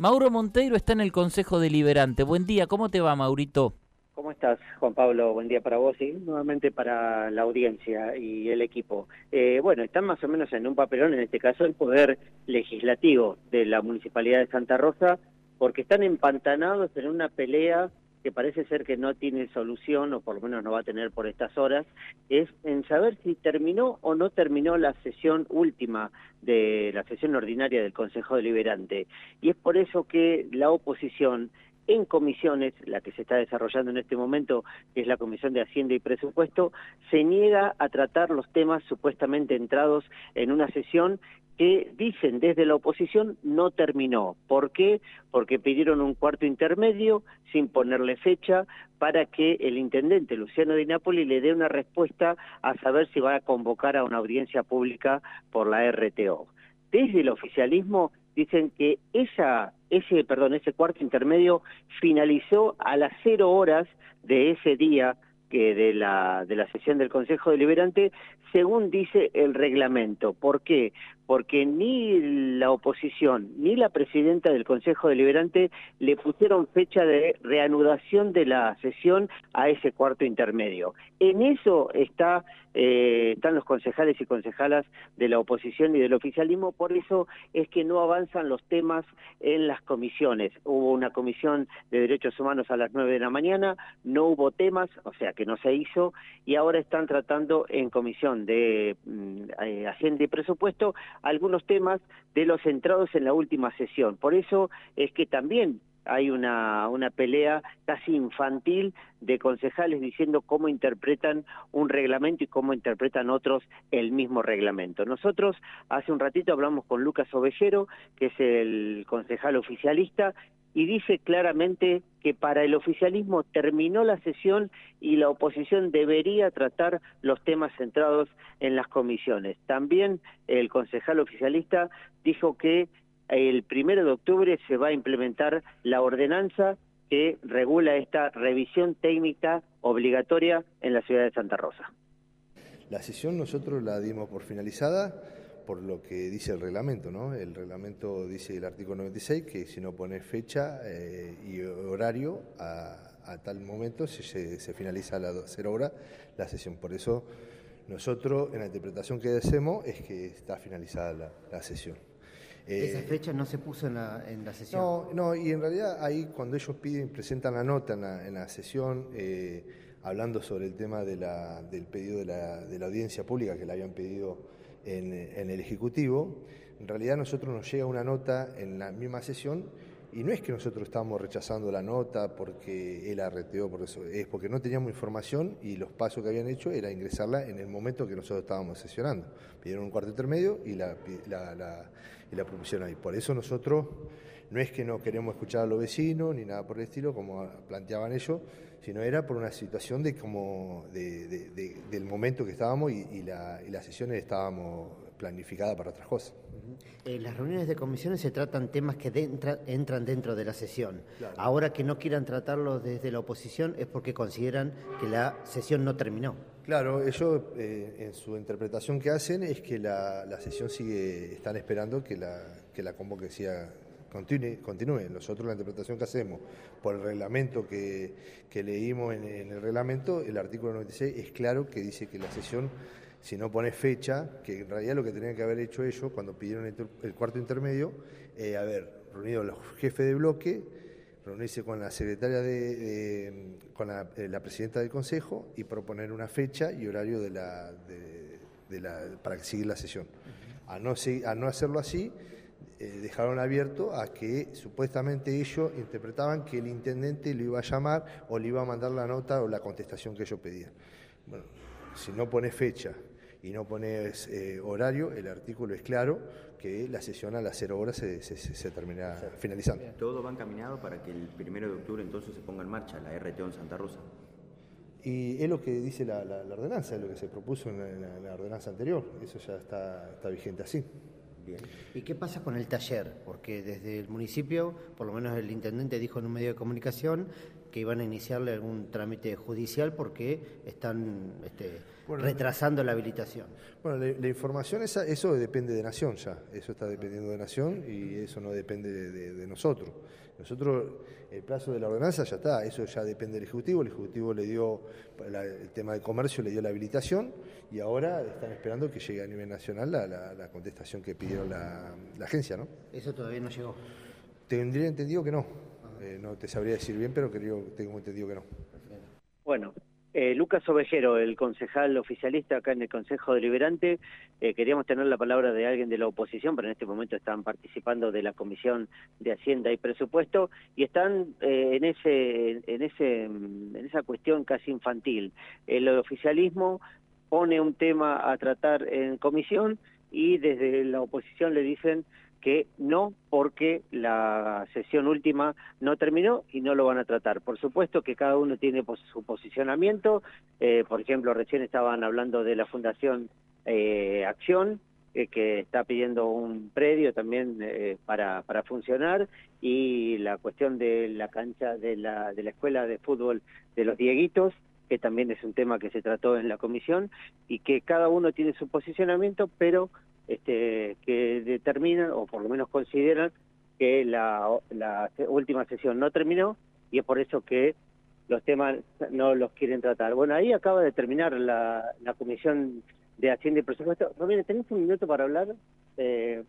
Mauro Monteiro está en el Consejo Deliberante. Buen día, ¿cómo te va, Maurito? ¿Cómo estás, Juan Pablo? Buen día para vos y nuevamente para la audiencia y el equipo. Eh, bueno, están más o menos en un papelón, en este caso, el Poder Legislativo de la Municipalidad de Santa Rosa, porque están empantanados en una pelea que parece ser que no tiene solución, o por lo menos no va a tener por estas horas, es en saber si terminó o no terminó la sesión última de la sesión ordinaria del Consejo Deliberante. Y es por eso que la oposición en comisiones, la que se está desarrollando en este momento, que es la Comisión de Hacienda y Presupuesto, se niega a tratar los temas supuestamente entrados en una sesión que dicen desde la oposición no terminó. ¿Por qué? Porque pidieron un cuarto intermedio sin ponerle fecha para que el intendente Luciano Di Napoli le dé una respuesta a saber si va a convocar a una audiencia pública por la RTO. Desde el oficialismo dicen que esa, ese, perdón, ese cuarto intermedio finalizó a las cero horas de ese día que de la, de la sesión del Consejo Deliberante, según dice el reglamento. ¿Por qué? Porque ni la oposición ni la presidenta del Consejo Deliberante le pusieron fecha de reanudación de la sesión a ese cuarto intermedio. En eso está, eh, están los concejales y concejalas de la oposición y del oficialismo, por eso es que no avanzan los temas en las comisiones. Hubo una comisión de derechos humanos a las nueve de la mañana, no hubo temas, o sea que no se hizo, y ahora están tratando en comisión de mm, eh, Hacienda y Presupuesto algunos temas de los centrados en la última sesión. Por eso es que también hay una, una pelea casi infantil de concejales diciendo cómo interpretan un reglamento y cómo interpretan otros el mismo reglamento. Nosotros hace un ratito hablamos con Lucas Ovejero, que es el concejal oficialista, y dice claramente que para el oficialismo terminó la sesión y la oposición debería tratar los temas centrados en las comisiones. También el concejal oficialista dijo que el primero de octubre se va a implementar la ordenanza que regula esta revisión técnica obligatoria en la ciudad de Santa Rosa. La sesión nosotros la dimos por finalizada por lo que dice el reglamento, ¿no? El reglamento dice el artículo 96 que si no pone fecha eh, y horario a, tal momento se, se, finaliza a las 0 horas la sesión. Por eso nosotros en la interpretación que hacemos es que está finalizada la, sesión. ¿Esa eh, fecha no se puso en la, en la, sesión? No, no, y en realidad ahí cuando ellos piden, presentan la nota en la, en la sesión, eh, hablando sobre el tema de la, del pedido de la, de la audiencia pública que le habían pedido en, el Ejecutivo, en realidad nosotros nos llega una nota en la misma sesión y no es que nosotros estábamos rechazando la nota porque él arreteó por eso, es porque no teníamos información y los pasos que habían hecho era ingresarla en el momento que nosotros estábamos sesionando. Pidieron un cuarto intermedio y la, y la propusieron ahí. Por eso nosotros no es que no queremos escuchar a los vecinos ni nada por el estilo, como planteaban ellos, sino era por una situación de como del momento que estábamos y, la, y las sesiones estábamos planificadas para otras cosas. En las reuniones de comisiones se tratan temas que entran dentro de la sesión. Ahora que no quieran tratarlos desde la oposición es porque consideran que la sesión no terminó. Claro, ellos eh, en su interpretación que hacen es que la, sesión sigue, están esperando que la, que la convocatoria continúe, continúe. Nosotros la interpretación que hacemos por el reglamento que, leímos en, el reglamento, el artículo 96 es claro que dice que la sesión, si no pone fecha, que en realidad lo que tenían que haber hecho ellos cuando pidieron el, cuarto intermedio, eh, haber reunido a los jefes de bloque, reunirse con la secretaria de, con eh, la, presidenta del consejo y proponer una fecha y horario de la, de, la para seguir la sesión. A no, a no hacerlo así, eh, dejaron abierto a que supuestamente ellos interpretaban que el intendente lo iba a llamar o le iba a mandar la nota o la contestación que ellos pedían. Bueno, si no pones fecha y no pones eh, horario, el artículo es claro que la sesión a las cero horas se, se, termina finalizando. Todo va encaminado para que el primero de octubre entonces se ponga en marcha la RTO en Santa Rosa. Y es lo que dice la, ordenanza, es lo que se propuso en la, ordenanza anterior, eso ya está, está vigente así. Bien. ¿Y qué pasa con el taller? Porque desde el municipio, por lo menos el intendente dijo en un medio de comunicación que iban a iniciarle algún trámite judicial porque están este, Bueno, retrasando la habilitación. Bueno, la, la información esa, eso depende de Nación ya, eso está dependiendo de Nación y eso no depende de, de- de nosotros. Nosotros, el plazo de la ordenanza ya está, eso ya depende del Ejecutivo, el Ejecutivo le dio, la- el tema de comercio le dio la habilitación y ahora están esperando que llegue a nivel nacional la, la- contestación que pidieron la, la agencia, ¿no? Eso todavía no llegó. Tendría entendido que no, Eh, no te sabría decir bien, pero creo, tengo entendido que no. Bueno, eh, Lucas Ovejero, el concejal oficialista acá en el Consejo Deliberante, eh, queríamos tener la palabra de alguien de la oposición, pero en este momento están participando de la Comisión de Hacienda y Presupuesto y están eh, en ese, en ese, mm, en esa cuestión casi infantil. El oficialismo pone un tema a tratar en comisión y desde la oposición le dicen que no porque la sesión última no terminó y no lo van a tratar. Por supuesto que cada uno tiene su posicionamiento. Eh, por ejemplo, recién estaban hablando de la Fundación eh, Acción, eh, que está pidiendo un predio también eh, para, para funcionar, y la cuestión de la cancha de la, de la escuela de fútbol de los Dieguitos, que también es un tema que se trató en la comisión, y que cada uno tiene su posicionamiento, pero este, que determinan, o por lo menos consideran, que la, la última sesión no terminó y es por eso que los temas no los quieren tratar. Bueno, ahí acaba de terminar la, la Comisión de Hacienda y Presupuesto. Romina, ¿tenés un minuto para hablar? Eh,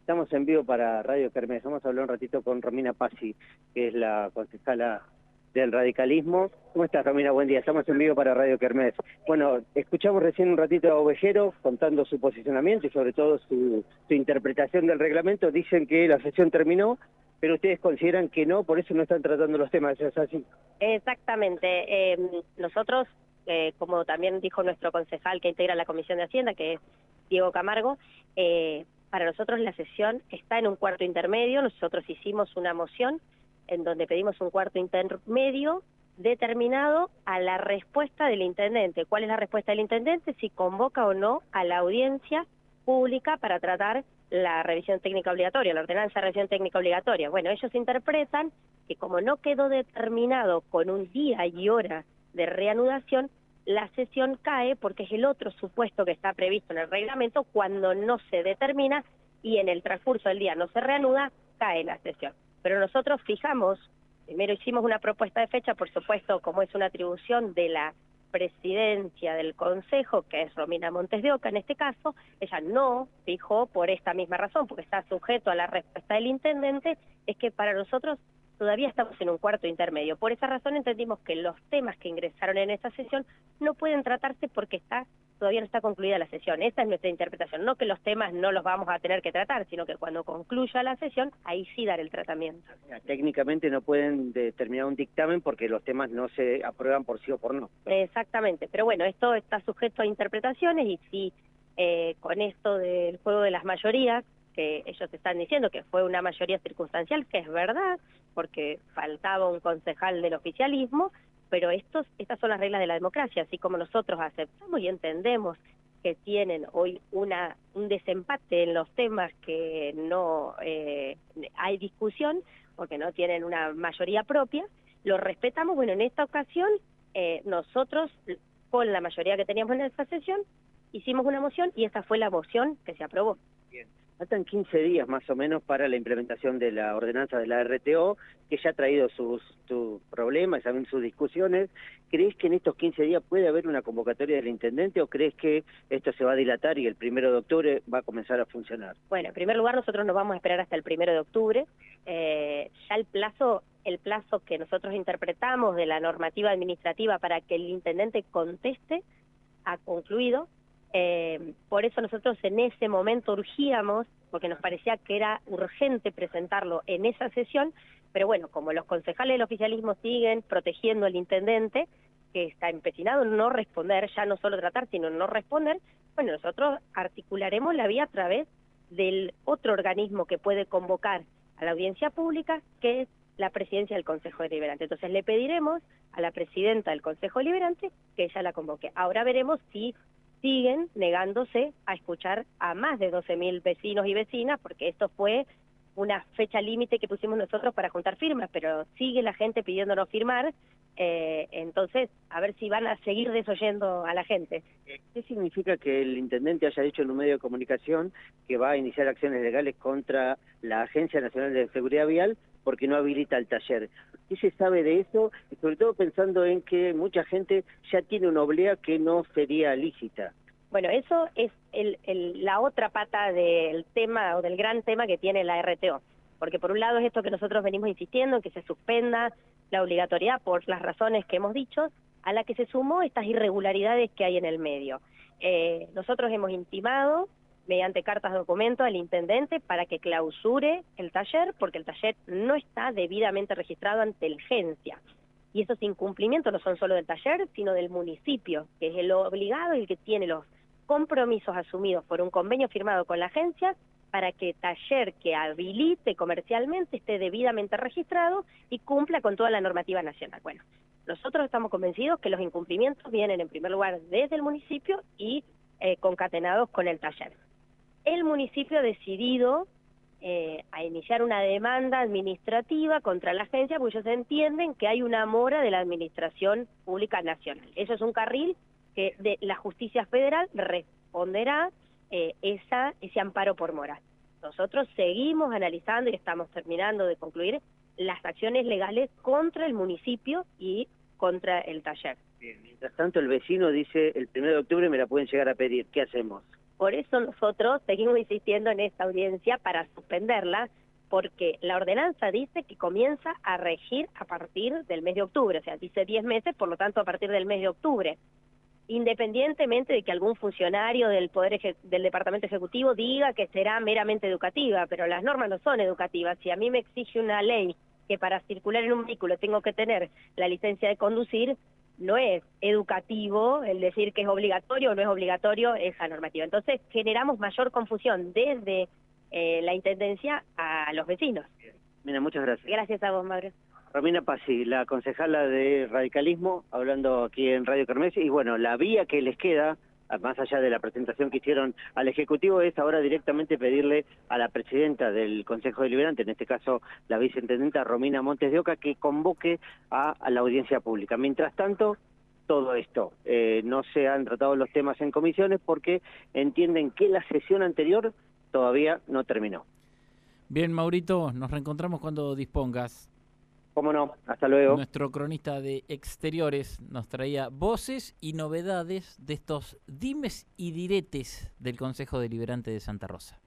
estamos en vivo para Radio Kermés. Vamos a hablar un ratito con Romina Pasi, que es la concejala del radicalismo. ¿Cómo estás, Romina? Buen día. Estamos en vivo para Radio Kermés. Bueno, escuchamos recién un ratito a Ovejero contando su posicionamiento y sobre todo su, su interpretación del reglamento. Dicen que la sesión terminó, pero ustedes consideran que no, por eso no están tratando los temas. ¿Es así? Exactamente. Eh, nosotros, eh, como también dijo nuestro concejal que integra la Comisión de Hacienda, que es Diego Camargo, eh, para nosotros la sesión está en un cuarto intermedio. Nosotros hicimos una moción en donde pedimos un cuarto intermedio determinado a la respuesta del intendente. ¿Cuál es la respuesta del intendente? Si convoca o no a la audiencia pública para tratar la revisión técnica obligatoria, la ordenanza de revisión técnica obligatoria. Bueno, ellos interpretan que como no quedó determinado con un día y hora de reanudación, la sesión cae porque es el otro supuesto que está previsto en el reglamento cuando no se determina y en el transcurso del día no se reanuda, cae la sesión. Pero nosotros fijamos, primero hicimos una propuesta de fecha, por supuesto, como es una atribución de la presidencia del Consejo, que es Romina Montes de Oca en este caso, ella no fijó por esta misma razón, porque está sujeto a la respuesta del intendente, es que para nosotros todavía estamos en un cuarto intermedio. Por esa razón entendimos que los temas que ingresaron en esta sesión no pueden tratarse porque está todavía no está concluida la sesión. Esa es nuestra interpretación. No que los temas no los vamos a tener que tratar, sino que cuando concluya la sesión, ahí sí dar el tratamiento. Técnicamente no pueden determinar un dictamen porque los temas no se aprueban por sí o por no. Exactamente, pero bueno, esto está sujeto a interpretaciones y si eh, con esto del juego de las mayorías, que ellos están diciendo que fue una mayoría circunstancial, que es verdad, porque faltaba un concejal del oficialismo, pero estos, estas son las reglas de la democracia, así como nosotros aceptamos y entendemos que tienen hoy una un desempate en los temas que no eh, hay discusión, porque no tienen una mayoría propia, lo respetamos, bueno, en esta ocasión eh, nosotros, con la mayoría que teníamos en esta sesión, hicimos una moción y esta fue la moción que se aprobó. Faltan 15 días más o menos para la implementación de la ordenanza de la RTO, que ya ha traído sus, sus problemas, también sus discusiones. ¿Crees que en estos 15 días puede haber una convocatoria del intendente o crees que esto se va a dilatar y el primero de octubre va a comenzar a funcionar? Bueno, en primer lugar, nosotros nos vamos a esperar hasta el primero de octubre. Eh, ya el plazo, el plazo que nosotros interpretamos de la normativa administrativa para que el intendente conteste ha concluido. Eh, por eso nosotros en ese momento urgíamos, porque nos parecía que era urgente presentarlo en esa sesión, pero bueno, como los concejales del oficialismo siguen protegiendo al intendente, que está empecinado en no responder, ya no solo tratar, sino no responder, bueno, nosotros articularemos la vía a través del otro organismo que puede convocar a la audiencia pública, que es la presidencia del Consejo Deliberante. Entonces le pediremos a la presidenta del Consejo Deliberante que ella la convoque. Ahora veremos si siguen negándose a escuchar a más de 12.000 vecinos y vecinas, porque esto fue una fecha límite que pusimos nosotros para juntar firmas, pero sigue la gente pidiéndonos firmar, eh, entonces a ver si van a seguir desoyendo a la gente. ¿Qué significa que el intendente haya dicho en un medio de comunicación que va a iniciar acciones legales contra la Agencia Nacional de Seguridad Vial porque no habilita el taller? ¿Qué se sabe de eso? Y sobre todo pensando en que mucha gente ya tiene una oblea que no sería lícita. Bueno, eso es el, la otra pata del tema o del gran tema que tiene la RTO. Porque por un lado es esto que nosotros venimos insistiendo, en que se suspenda la obligatoriedad por las razones que hemos dicho, a la que se sumó estas irregularidades que hay en el medio. Eh, nosotros hemos intimado mediante cartas de documento al intendente para que clausure el taller, porque el taller no está debidamente registrado ante la agencia. Y esos incumplimientos no son solo del taller, sino del municipio, que es el obligado y el que tiene los compromisos asumidos por un convenio firmado con la agencia para que taller que habilite comercialmente esté debidamente registrado y cumpla con toda la normativa nacional. Bueno, nosotros estamos convencidos que los incumplimientos vienen en primer lugar desde el municipio y eh, concatenados con el taller. El municipio ha decidido eh, a iniciar una demanda administrativa contra la agencia porque ellos entienden que hay una mora de la Administración Pública Nacional. Eso es un carril que de la justicia federal responderá eh, esa, ese amparo por moral. Nosotros seguimos analizando y estamos terminando de concluir las acciones legales contra el municipio y contra el taller. mientras tanto el vecino dice el 1 de octubre me la pueden llegar a pedir, ¿qué hacemos? Por eso nosotros seguimos insistiendo en esta audiencia para suspenderla, porque la ordenanza dice que comienza a regir a partir del mes de octubre, o sea, dice 10 meses, por lo tanto a partir del mes de octubre independientemente de que algún funcionario del poder del departamento ejecutivo diga que será meramente educativa, pero las normas no son educativas. Si a mí me exige una ley que para circular en un vehículo tengo que tener la licencia de conducir, no es educativo el decir que es obligatorio o no es obligatorio esa normativa. Entonces generamos mayor confusión desde eh, la Intendencia a los vecinos. Mira, muchas gracias. Gracias a vos, Mauro. Romina Pasi, la concejala de radicalismo, hablando aquí en Radio Kermés, y bueno, la vía que les queda, más allá de la presentación que hicieron al Ejecutivo, es ahora directamente pedirle a la presidenta del Consejo Deliberante, en este caso la viceintendenta Romina Montes de Oca, que convoque a, la audiencia pública. Mientras tanto, todo esto. Eh, no se han tratado los temas en comisiones porque entienden que la sesión anterior todavía no terminó. Bien, Maurito, nos reencontramos cuando dispongas. Cómo no, hasta luego. Nuestro cronista de exteriores nos traía voces y novedades de estos dimes y diretes del Consejo Deliberante de Santa Rosa.